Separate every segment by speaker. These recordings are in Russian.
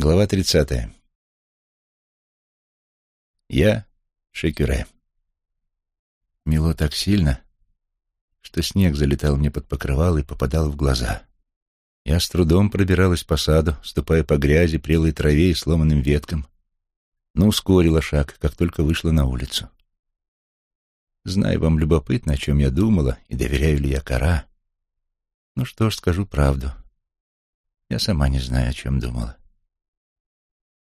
Speaker 1: Глава тридцатая. Я Шекюре. Мело так сильно, что снег залетал мне под покрывало и попадал в глаза. Я с трудом пробиралась по саду, ступая по грязи, прелой траве и сломанным веткам, но ускорила шаг, как только вышла на улицу. Знаю, вам любопытно, о чем я думала и доверяю ли я кора. Ну что ж, скажу правду. Я сама не знаю, о чем думала.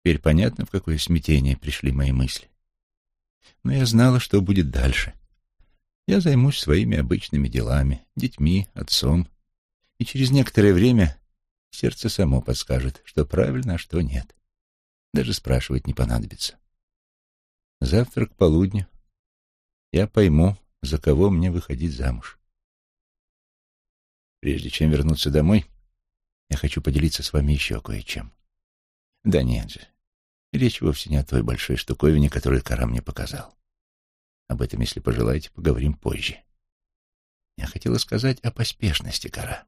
Speaker 1: Теперь понятно, в какое смятение пришли мои мысли. Но я знала, что будет дальше. Я займусь своими обычными делами, детьми, отцом, и через некоторое время сердце само подскажет, что правильно, а что нет. Даже спрашивать не понадобится. Завтра к полудню я пойму, за кого мне выходить замуж. Прежде чем вернуться домой, я хочу поделиться с вами еще кое-чем. Да нет же, речь вовсе не о той большой штуковине, которую Кара мне показал. Об этом, если пожелаете, поговорим позже. Я хотела сказать о поспешности Кара.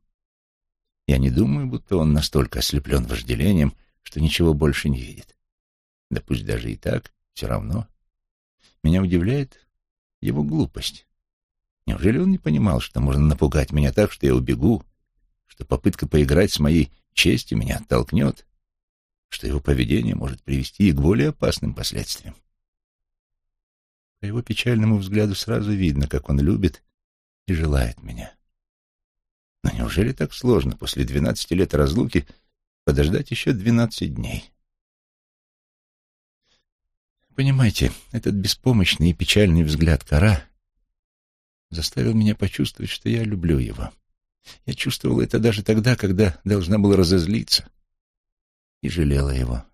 Speaker 1: Я не думаю, будто он настолько ослеплен вожделением, что ничего больше не видит. Да пусть даже и так, все равно. Меня удивляет его глупость. Неужели он не понимал, что можно напугать меня так, что я убегу, что попытка поиграть с моей честью меня оттолкнет, что его поведение может привести и к более опасным последствиям? По его печальному взгляду сразу видно, как он любит и желает меня. Но неужели так сложно после двенадцати лет разлуки подождать еще двенадцать дней? Понимаете, этот беспомощный и печальный взгляд кора заставил меня почувствовать, что я люблю его. Я чувствовал это даже тогда, когда должна была разозлиться, и жалела его.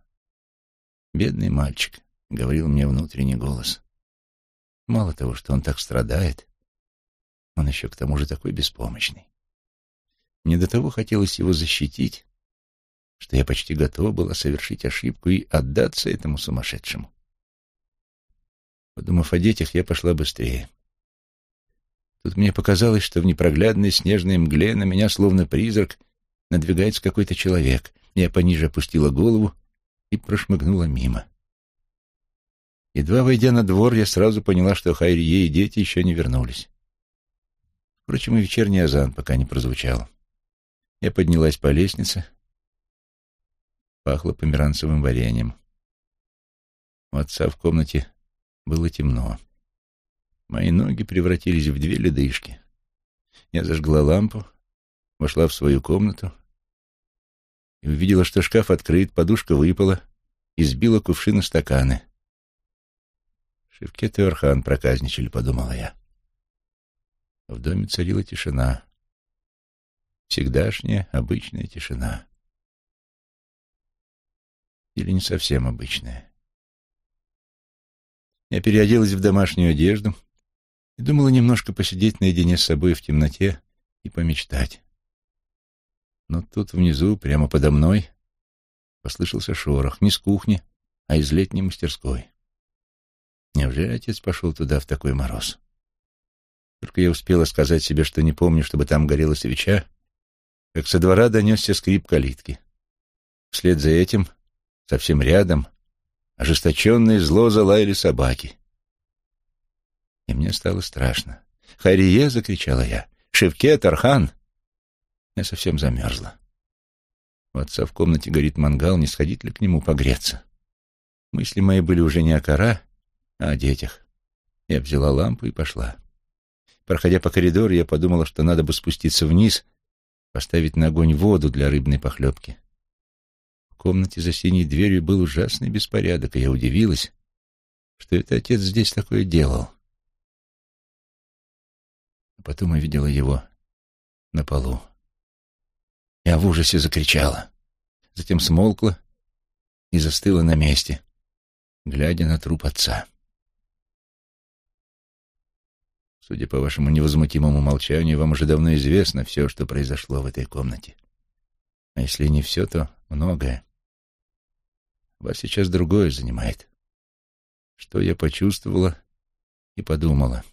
Speaker 1: «Бедный мальчик», — говорил мне внутренний голос. «Мало того, что он так страдает, он еще к тому же такой беспомощный. Мне до того хотелось его защитить, что я почти готова была совершить ошибку и отдаться этому сумасшедшему. Подумав о детях, я пошла быстрее. Тут мне показалось, что в непроглядной снежной мгле на меня, словно призрак, надвигается какой-то человек. Я пониже опустила голову и прошмыгнула мимо. Едва войдя на двор, я сразу поняла, что Хайрие и дети еще не вернулись. Впрочем, и вечерний азан пока не прозвучал. Я поднялась по лестнице. Пахло померанцевым вареньем. У отца в комнате было темно. Мои ноги превратились в две ледышки. Я зажгла лампу, вошла в свою комнату и увидела, что шкаф открыт, подушка выпала и сбила кувшины стаканы. Шевкет и Орхан проказничали, подумала я. В доме царила тишина. Всегдашняя, обычная тишина. Или не совсем обычная. Я переоделась в домашнюю одежду, и думала немножко посидеть наедине с собой в темноте и помечтать. Но тут внизу, прямо подо мной, послышался шорох, не с кухни, а из летней мастерской. Неужели отец пошел туда в такой мороз? Только я успела сказать себе, что не помню, чтобы там горела свеча, как со двора донесся скрип калитки. Вслед за этим, совсем рядом, ожесточенные зло залаяли собаки и мне стало страшно. «Харие!» — закричала я. «Шевкет, Архан!» Я совсем замерзла. У отца в комнате горит мангал, не сходить ли к нему погреться? Мысли мои были уже не о кора, а о детях. Я взяла лампу и пошла. Проходя по коридору, я подумала, что надо бы спуститься вниз, поставить на огонь воду для рыбной похлебки. В комнате за синей дверью был ужасный беспорядок, и я удивилась, что это отец здесь такое делал а потом увидела его на полу. Я в ужасе закричала, затем смолкла и застыла на месте, глядя на труп отца. Судя по вашему невозмутимому молчанию, вам уже давно известно все, что произошло в этой комнате. А если не все, то многое. Вас сейчас другое занимает. Что я почувствовала и подумала.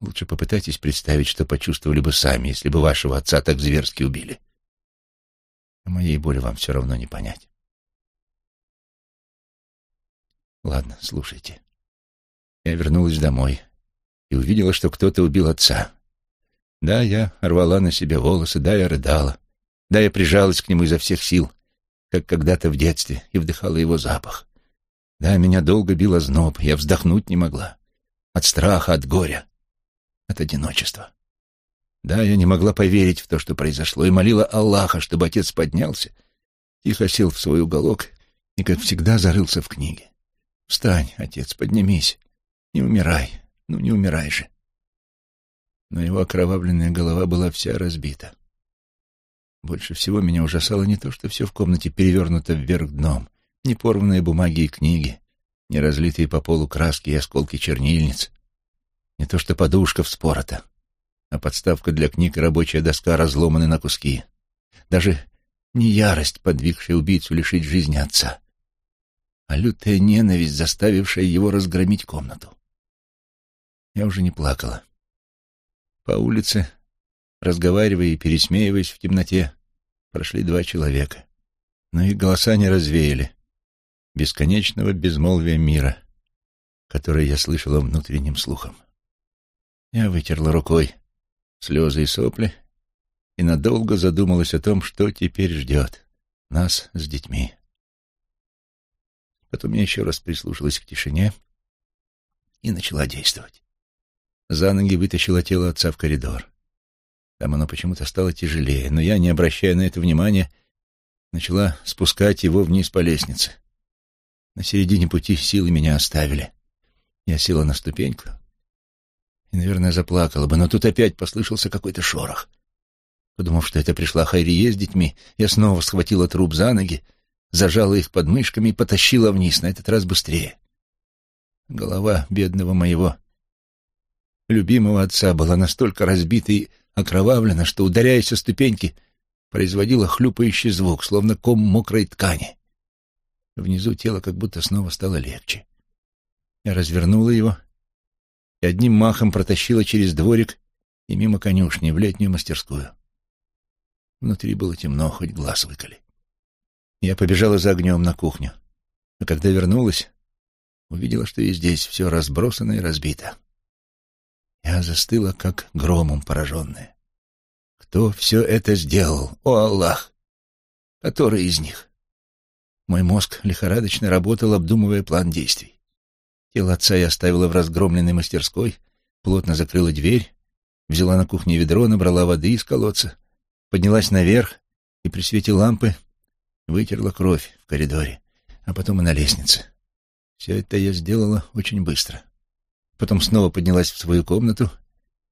Speaker 1: Лучше попытайтесь представить, что почувствовали бы сами, если бы вашего отца так зверски убили. А моей боли вам все равно не понять. Ладно, слушайте. Я вернулась домой и увидела, что кто-то убил отца. Да, я рвала на себе волосы, да, я рыдала, да, я прижалась к нему изо всех сил, как когда-то в детстве, и вдыхала его запах. Да, меня долго било зноб, я вздохнуть не могла. От страха, от горя, от одиночества. Да, я не могла поверить в то, что произошло, и молила Аллаха, чтобы отец поднялся, тихо сел в свой уголок и, как всегда, зарылся в книге. «Встань, отец, поднимись. Не умирай. Ну, не умирай же». Но его окровавленная голова была вся разбита. Больше всего меня ужасало не то, что все в комнате перевернуто вверх дном, не порванные бумаги и книги, не разлитые по полу краски и осколки чернильниц, не то, что подушка вспорота, а подставка для книг и рабочая доска разломаны на куски. Даже не ярость, подвигшая убийцу лишить жизни отца, а лютая ненависть, заставившая его разгромить комнату. Я уже не плакала. По улице, разговаривая и пересмеиваясь в темноте, прошли два человека. Но их голоса не развеяли бесконечного безмолвия мира, которое я слышала внутренним слухом. Я вытерла рукой слезы и сопли и надолго задумалась о том, что теперь ждет нас с детьми. Потом я еще раз прислушалась к тишине и начала действовать. За ноги вытащила тело отца в коридор. Там оно почему-то стало тяжелее, но я, не обращая на это внимания, начала спускать его вниз по лестнице. На середине пути силы меня оставили. Я села на ступеньку и, наверное, заплакала бы, но тут опять послышался какой-то шорох. Подумав, что это пришла Хайрие с детьми, я снова схватила труп за ноги, зажала их под мышками и потащила вниз, на этот раз быстрее. Голова бедного моего любимого отца была настолько разбита и окровавлена, что, ударяясь о ступеньки, производила хлюпающий звук, словно ком мокрой ткани. Внизу тело как будто снова стало легче. Я развернула его и одним махом протащила через дворик и мимо конюшни в летнюю мастерскую. Внутри было темно, хоть глаз выколи. Я побежала за огнем на кухню, а когда вернулась, увидела, что и здесь все разбросано и разбито. Я застыла, как громом пораженная. Кто все это сделал? О, Аллах! Который из них? Мой мозг лихорадочно работал, обдумывая план действий. Тело отца я оставила в разгромленной мастерской, плотно закрыла дверь, взяла на кухне ведро, набрала воды из колодца, поднялась наверх и при свете лампы вытерла кровь в коридоре, а потом и на лестнице. Все это я сделала очень быстро. Потом снова поднялась в свою комнату,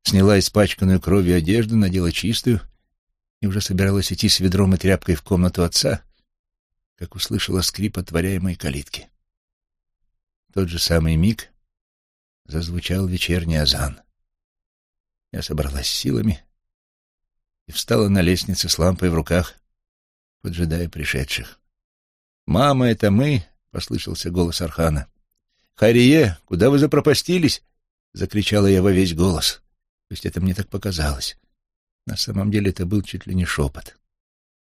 Speaker 1: сняла испачканную кровью одежду, надела чистую и уже собиралась идти с ведром и тряпкой в комнату отца, как услышала скрип отворяемой калитки тот же самый миг зазвучал вечерний азан. Я собралась силами и встала на лестнице с лампой в руках, поджидая пришедших. «Мама, это мы!» — послышался голос Архана. «Харие, куда вы запропастились?» — закричала я во весь голос. То есть это мне так показалось. На самом деле это был чуть ли не шепот.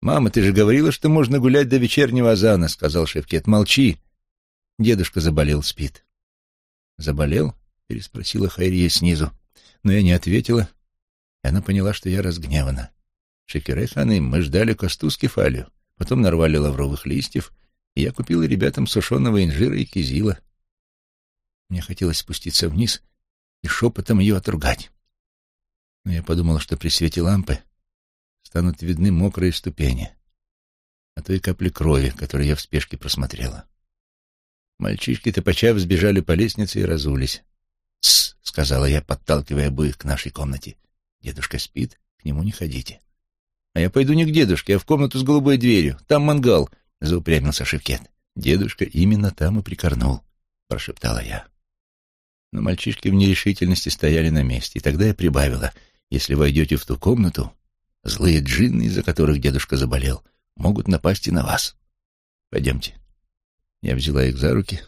Speaker 1: «Мама, ты же говорила, что можно гулять до вечернего азана», — сказал Шевкет. «Молчи, Дедушка заболел, спит. «Заболел?» — переспросила Хайрия снизу. Но я не ответила, и она поняла, что я разгневана. «Шекерей мы ждали косту с кефалью, потом нарвали лавровых листьев, и я купила ребятам сушеного инжира и кизила. Мне хотелось спуститься вниз и шепотом ее отругать. Но я подумала, что при свете лампы станут видны мокрые ступени, а то и капли крови, которые я в спешке просмотрела. Мальчишки, топача, сбежали по лестнице и разулись. «Тсс», — сказала я, подталкивая обоих к нашей комнате. «Дедушка спит, к нему не ходите». «А я пойду не к дедушке, а в комнату с голубой дверью. Там мангал», — заупрямился Шевкет. «Дедушка именно там и прикорнул», — прошептала я. Но мальчишки в нерешительности стояли на месте, и тогда я прибавила. «Если войдете в ту комнату, злые джинны, из-за которых дедушка заболел, могут напасть и на вас. Пойдемте». Я взяла их за руки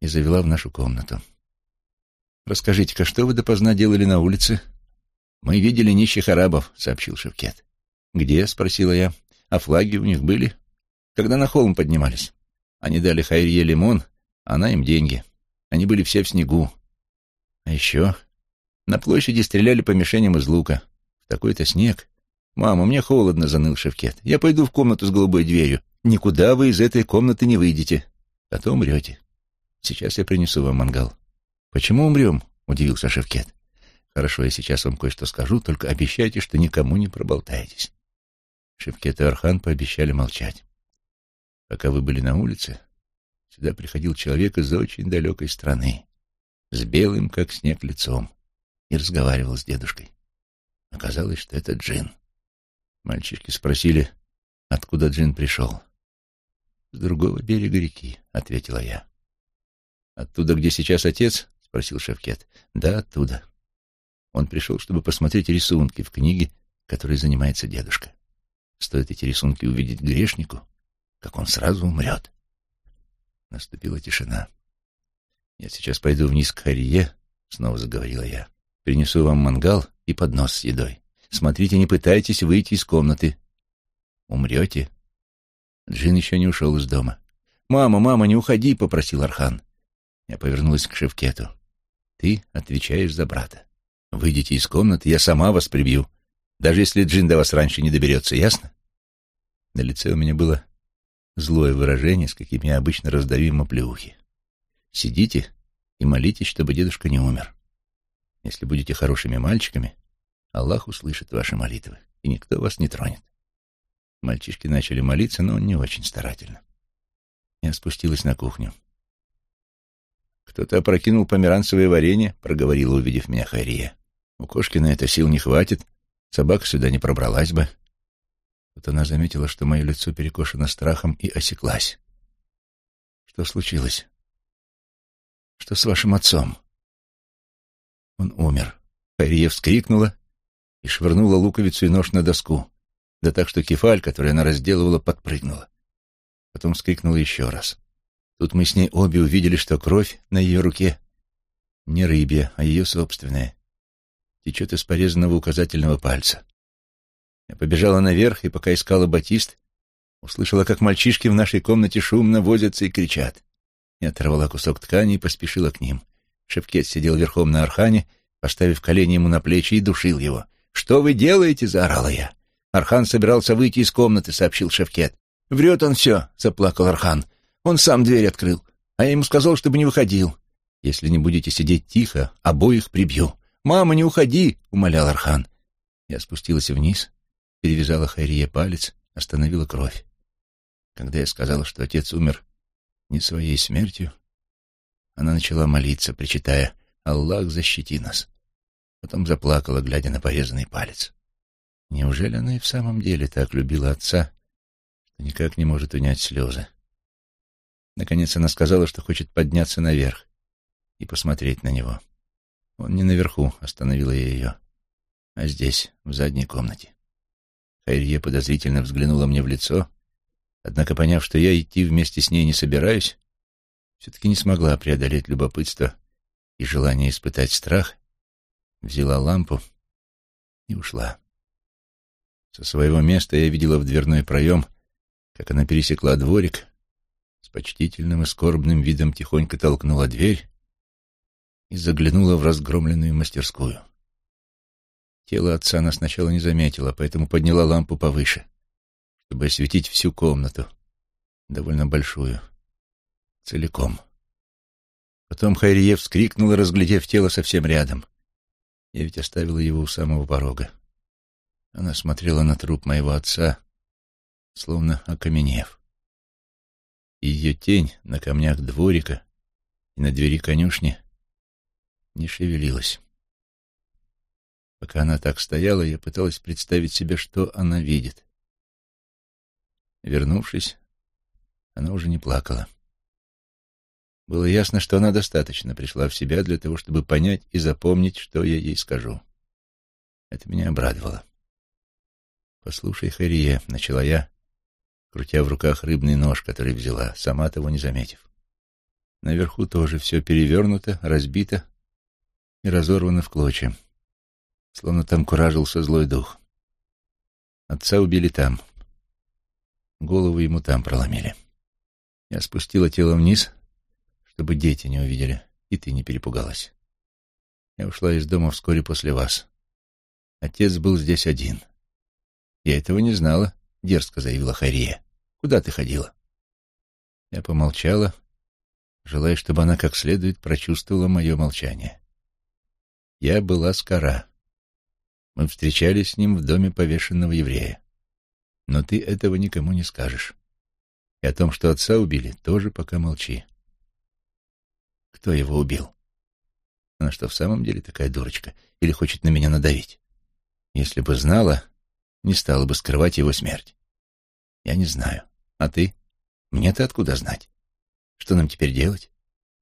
Speaker 1: и завела в нашу комнату. «Расскажите-ка, что вы допоздна делали на улице?» «Мы видели нищих арабов», — сообщил Шевкет. «Где?» — спросила я. «А флаги у них были?» «Когда на холм поднимались. Они дали Хайрье лимон, Она им деньги. Они были все в снегу. А еще на площади стреляли по мишеням из лука. В такой-то снег. «Мама, мне холодно», — заныл Шевкет. «Я пойду в комнату с голубой дверью. Никуда вы из этой комнаты не выйдете. А то умрете. Сейчас я принесу вам мангал». «Почему умрем?» — удивился Шевкет. «Хорошо, я сейчас вам кое-что скажу, только обещайте, что никому не проболтаетесь». Шевкет и Архан пообещали молчать. Пока вы были на улице, сюда приходил человек из очень далекой страны, с белым, как снег, лицом, и разговаривал с дедушкой. Оказалось, что это Джин. Мальчишки спросили, откуда Джин пришел. «С другого берега реки», — ответила я. «Оттуда, где сейчас отец?» — спросил Шевкет. «Да, оттуда. Он пришел, чтобы посмотреть рисунки в книге, которой занимается дедушка. Стоит эти рисунки увидеть грешнику, как он сразу умрет». Наступила тишина. «Я сейчас пойду вниз к Харие», — снова заговорила я. «Принесу вам мангал и поднос с едой. Смотрите, не пытайтесь выйти из комнаты. Умрете. Джин еще не ушел из дома. «Мама, мама, не уходи!» — попросил Архан. Я повернулась к Шевкету. «Ты отвечаешь за брата. Выйдите из комнаты, я сама вас прибью, даже если Джин до вас раньше не доберется, ясно?» На лице у меня было злое выражение, с каким я обычно раздаю ему. «Сидите и молитесь, чтобы дедушка не умер. Если будете хорошими мальчиками, Аллах услышит ваши молитвы, и никто вас не тронет. Мальчишки начали молиться, но не очень старательно. Я спустилась на кухню. «Кто-то опрокинул померанцевое варенье», — проговорила, увидев меня Хайрия. «У кошки на это сил не хватит, собака сюда не пробралась бы». Вот она заметила, что мое лицо перекошено страхом, и осеклась. «Что случилось? Что с вашим отцом?» «Он умер». Хайрия вскрикнула и швырнула луковицу и нож на доску, да так, что кефаль, который она разделывала, подпрыгнула. Потом вскрикнула еще раз. Тут мы с ней обе увидели, что кровь на ее руке не рыбья, а ее собственная. Течет из порезанного указательного пальца. Я побежала наверх, и пока искала батист, услышала, как мальчишки в нашей комнате шумно возятся и кричат. Я оторвала кусок ткани и поспешила к ним. Шевкет сидел верхом на архане, поставив колени ему на плечи, и душил его. «Что вы делаете?» — заорала я. Архан собирался выйти из комнаты, сообщил Шевкет. «Врет он все», — заплакал Архан. «Он сам дверь открыл, а я ему сказал, чтобы не выходил». «Если не будете сидеть тихо, обоих прибью». «Мама, не уходи!» — умолял Архан. Я спустилась вниз, перевязала Хайрие палец, остановила кровь. Когда я сказала, что отец умер не своей смертью, она начала молиться, причитая «Аллах, защити нас». Потом заплакала, глядя на порезанный палец. Неужели она и в самом деле так любила отца, что никак не может унять слезы? Наконец она сказала, что хочет подняться наверх и посмотреть на него. Он не наверху, остановила я ее, а здесь, в задней комнате. Хайрье подозрительно взглянула мне в лицо, однако, поняв, что я идти вместе с ней не собираюсь, все-таки не смогла преодолеть любопытство и желание испытать страх взяла лампу и ушла. Со своего места я видела в дверной проем, как она пересекла дворик, с почтительным и скорбным видом тихонько толкнула дверь и заглянула в разгромленную мастерскую. Тело отца она сначала не заметила, поэтому подняла лампу повыше, чтобы осветить всю комнату, довольно большую, целиком. Потом Хайриев вскрикнула, разглядев тело совсем рядом. Я ведь оставила его у самого порога. Она смотрела на труп моего отца, словно окаменев. И ее тень на камнях дворика и на двери конюшни не шевелилась. Пока она так стояла, я пыталась представить себе, что она видит. Вернувшись, она уже не плакала. Было ясно, что она достаточно пришла в себя для того, чтобы понять и запомнить, что я ей скажу. Это меня обрадовало. «Послушай, Хария», — начала я, крутя в руках рыбный нож, который взяла, сама того не заметив. Наверху тоже все перевернуто, разбито и разорвано в клочья, словно там куражился злой дух. Отца убили там. Голову ему там проломили. Я спустила тело вниз — чтобы дети не увидели, и ты не перепугалась. Я ушла из дома вскоре после вас. Отец был здесь один. Я этого не знала, — дерзко заявила Хария. Куда ты ходила? Я помолчала, желая, чтобы она как следует прочувствовала мое молчание. Я была скора. Мы встречались с ним в доме повешенного еврея. Но ты этого никому не скажешь. И о том, что отца убили, тоже пока молчи. Кто его убил? Она что, в самом деле такая дурочка? Или хочет на меня надавить? Если бы знала, не стала бы скрывать его смерть. Я не знаю. А ты? Мне-то откуда знать? Что нам теперь делать?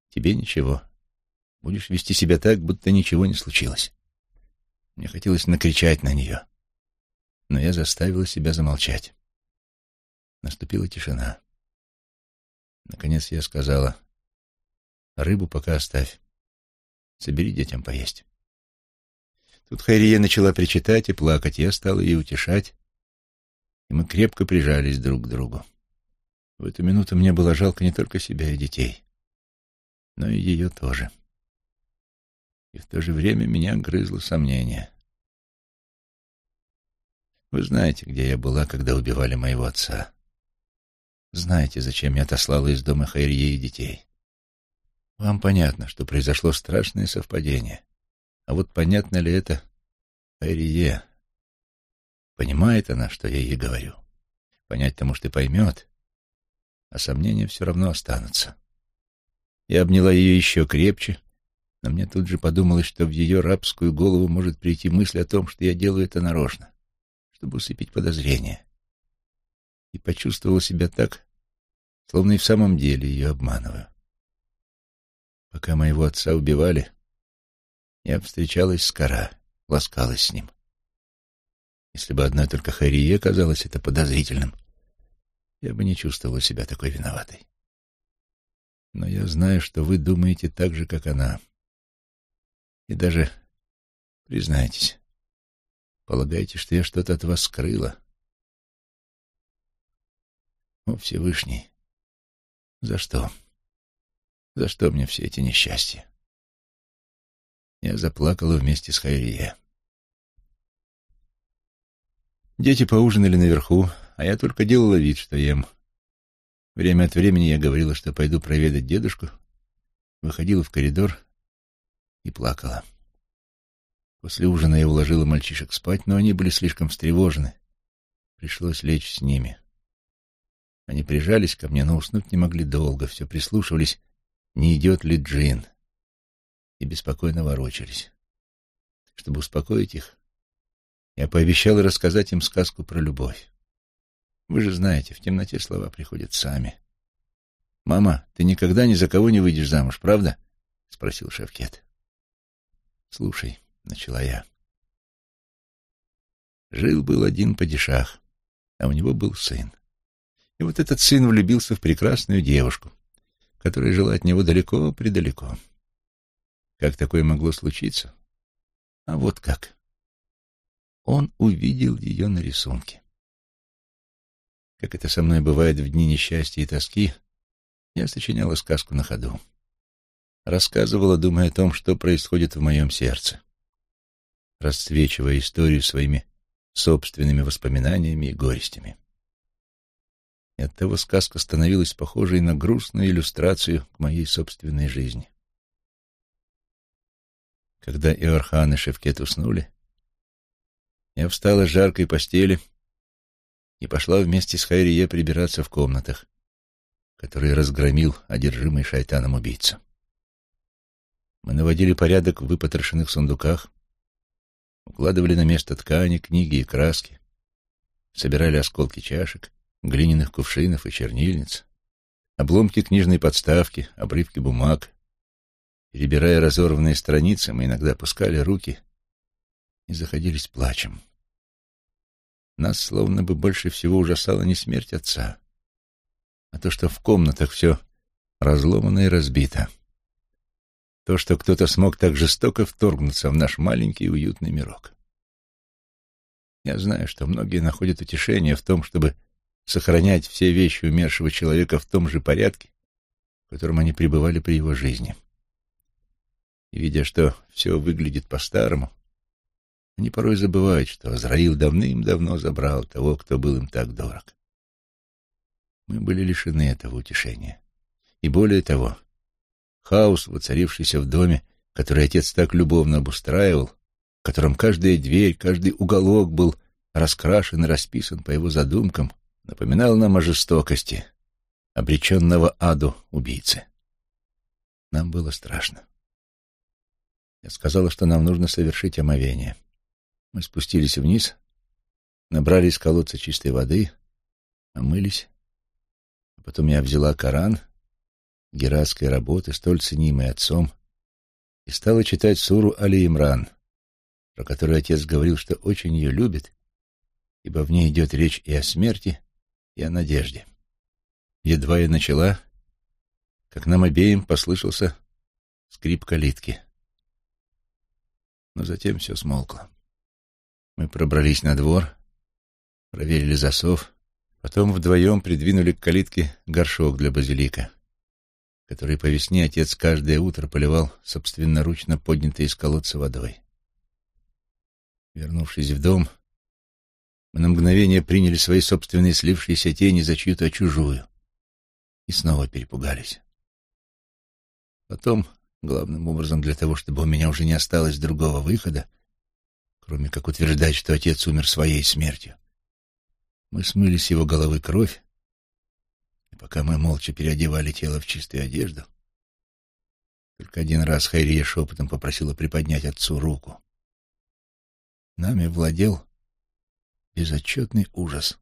Speaker 1: Тебе ничего. Будешь вести себя так, будто ничего не случилось. Мне хотелось накричать на нее, но я заставила себя замолчать. Наступила тишина. Наконец я сказала, «Рыбу пока оставь. Собери детям поесть». Тут Хайрия начала причитать и плакать, я стала ее утешать, и мы крепко прижались друг к другу. В эту минуту мне было жалко не только себя и детей, но и ее тоже. И в то же время меня грызло сомнение. Вы знаете, где я была, когда убивали моего отца. Знаете, зачем я отослала из дома Хайрие и детей. Вам понятно, что произошло страшное совпадение. А вот понятно ли это Эрие? Понимает она, что я ей говорю? Понять-то, может, и поймет, а сомнения все равно останутся. Я обняла ее еще крепче, но мне тут же подумалось, что в ее рабскую голову может прийти мысль о том, что я делаю это нарочно, чтобы усыпить подозрения. И почувствовала себя так, словно и в самом деле ее обманываю. Пока моего отца убивали, я встречалась с Кара, ласкалась с ним. Если бы одна только Харие казалось это подозрительным, я бы не чувствовала себя такой виноватой. Но я знаю, что вы думаете так же, как она. И даже, признайтесь, полагаете, что я что-то от вас скрыла. О, Всевышний, за что? За что мне все эти несчастья? Я заплакала вместе с Хайрие. Дети поужинали наверху, а я только делала вид, что ем. Время от времени я говорила, что пойду проведать дедушку, выходила в коридор и плакала. После ужина я уложила мальчишек спать, но они были слишком встревожены. Пришлось лечь с ними. Они прижались ко мне, но уснуть не могли долго, все прислушивались, не идет ли Джин и беспокойно ворочались. Чтобы успокоить их, я пообещал рассказать им сказку про любовь. Вы же знаете, в темноте слова приходят сами. «Мама, ты никогда ни за кого не выйдешь замуж, правда?» — спросил Шевкет. «Слушай», — начала я. Жил-был один падишах, а у него был сын. И вот этот сын влюбился в прекрасную девушку, которая жила от него далеко-предалеко. Как такое могло случиться? А вот как. Он увидел ее на рисунке. Как это со мной бывает в дни несчастья и тоски, я сочиняла сказку на ходу. Рассказывала, думая о том, что происходит в моем сердце, расцвечивая историю своими собственными воспоминаниями и горестями. И оттого сказка становилась похожей на грустную иллюстрацию к моей собственной жизни. Когда Иорхан и Шевкет уснули, я встала с жаркой постели и пошла вместе с Хайрие прибираться в комнатах, которые разгромил одержимый шайтаном убийца. Мы наводили порядок в выпотрошенных сундуках, укладывали на место ткани, книги и краски, собирали осколки чашек, глиняных кувшинов и чернильниц, обломки книжной подставки, обрывки бумаг, Перебирая разорванные страницы, мы иногда опускали руки и заходились плачем. Нас словно бы больше всего ужасала не смерть отца, а то, что в комнатах все разломано и разбито. То, что кто-то смог так жестоко вторгнуться в наш маленький уютный мирок. Я знаю, что многие находят утешение в том, чтобы сохранять все вещи умершего человека в том же порядке, котором они пребывали при его жизни. И, видя, что все выглядит по-старому, они порой забывают, что Азраил давным-давно забрал того, кто был им так дорог. Мы были лишены этого утешения. И более того, хаос, воцарившийся в доме, который отец так любовно обустраивал, в котором каждая дверь, каждый уголок был раскрашен и расписан по его задумкам, напоминал нам о жестокости, обреченного аду убийцы. Нам было страшно. Я сказала, что нам нужно совершить омовение. Мы спустились вниз, набрали из колодца чистой воды, омылись. А потом я взяла Коран, гератской работы, столь ценимой отцом, и стала читать суру Али Имран, про которую отец говорил, что очень ее любит, ибо в ней идет речь и о смерти, и о надежде. Едва я начала, как нам обеим послышался скрип калитки. Но затем все смолкло. Мы пробрались на двор, проверили засов, потом вдвоем придвинули к калитке горшок для базилика, который по весне отец каждое утро поливал собственноручно поднятой из колодца водой. Вернувшись в дом, мы на мгновение приняли свои собственные слившиеся тени за чью-то чужую и снова перепугались. Потом, главным образом для того, чтобы у меня уже не осталось другого выхода, кроме как утверждать, что отец умер своей смертью. Мы смыли с его головы кровь, и пока мы молча переодевали тело в чистую одежду, только один раз Хайрия шепотом попросила приподнять отцу руку. Нами владел безотчетный ужас,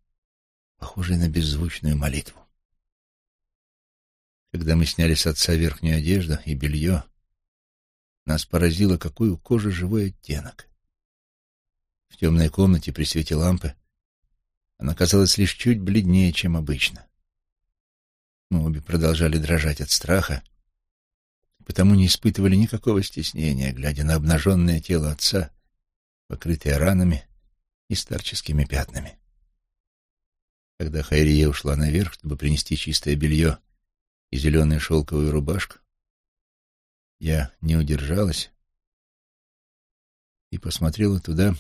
Speaker 1: похожий на беззвучную молитву. Когда мы сняли с отца верхнюю одежду и белье, нас поразило, какой у кожи живой оттенок. В темной комнате при свете лампы она казалась лишь чуть бледнее, чем обычно. Мы обе продолжали дрожать от страха, потому не испытывали никакого стеснения, глядя на обнаженное тело отца, покрытое ранами и старческими пятнами. Когда Хайрия ушла наверх, чтобы принести чистое белье и зеленую шелковую рубашку, я не удержалась и посмотрела туда,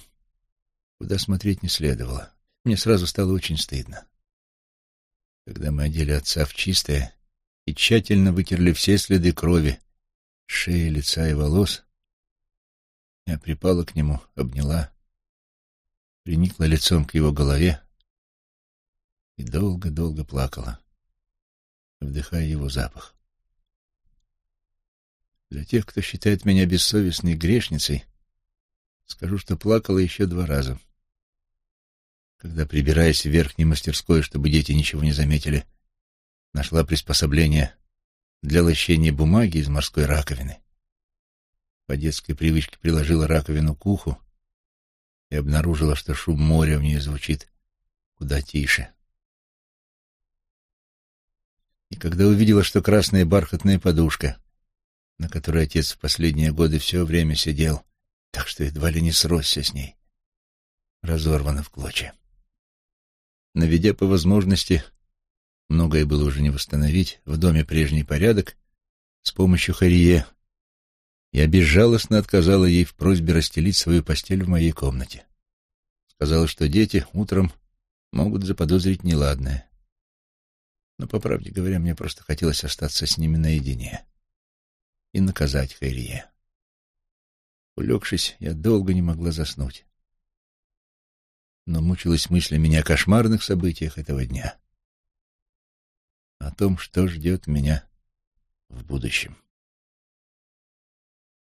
Speaker 1: куда смотреть не следовало. Мне сразу стало очень стыдно. Когда мы одели отца в чистое и тщательно вытерли все следы крови шеи, лица и волос, я припала к нему, обняла, приникла лицом к его голове и долго-долго плакала, вдыхая его запах. Для тех, кто считает меня бессовестной грешницей, скажу, что плакала еще два раза — когда, прибираясь в верхней мастерской, чтобы дети ничего не заметили, нашла приспособление для лощения бумаги из морской раковины. По детской привычке приложила раковину к уху и обнаружила, что шум моря в ней звучит куда тише. И когда увидела, что красная бархатная подушка, на которой отец в последние годы все время сидел, так что едва ли не сросся с ней, разорвана в клочья наведя по возможности, многое было уже не восстановить, в доме прежний порядок с помощью Харие, я безжалостно отказала ей в просьбе расстелить свою постель в моей комнате. Сказала, что дети утром могут заподозрить неладное. Но, по правде говоря, мне просто хотелось остаться с ними наедине и наказать Хайрие. Улегшись, я долго не могла заснуть но мучилась мыслями не о кошмарных событиях этого дня, а о том, что ждет меня в будущем.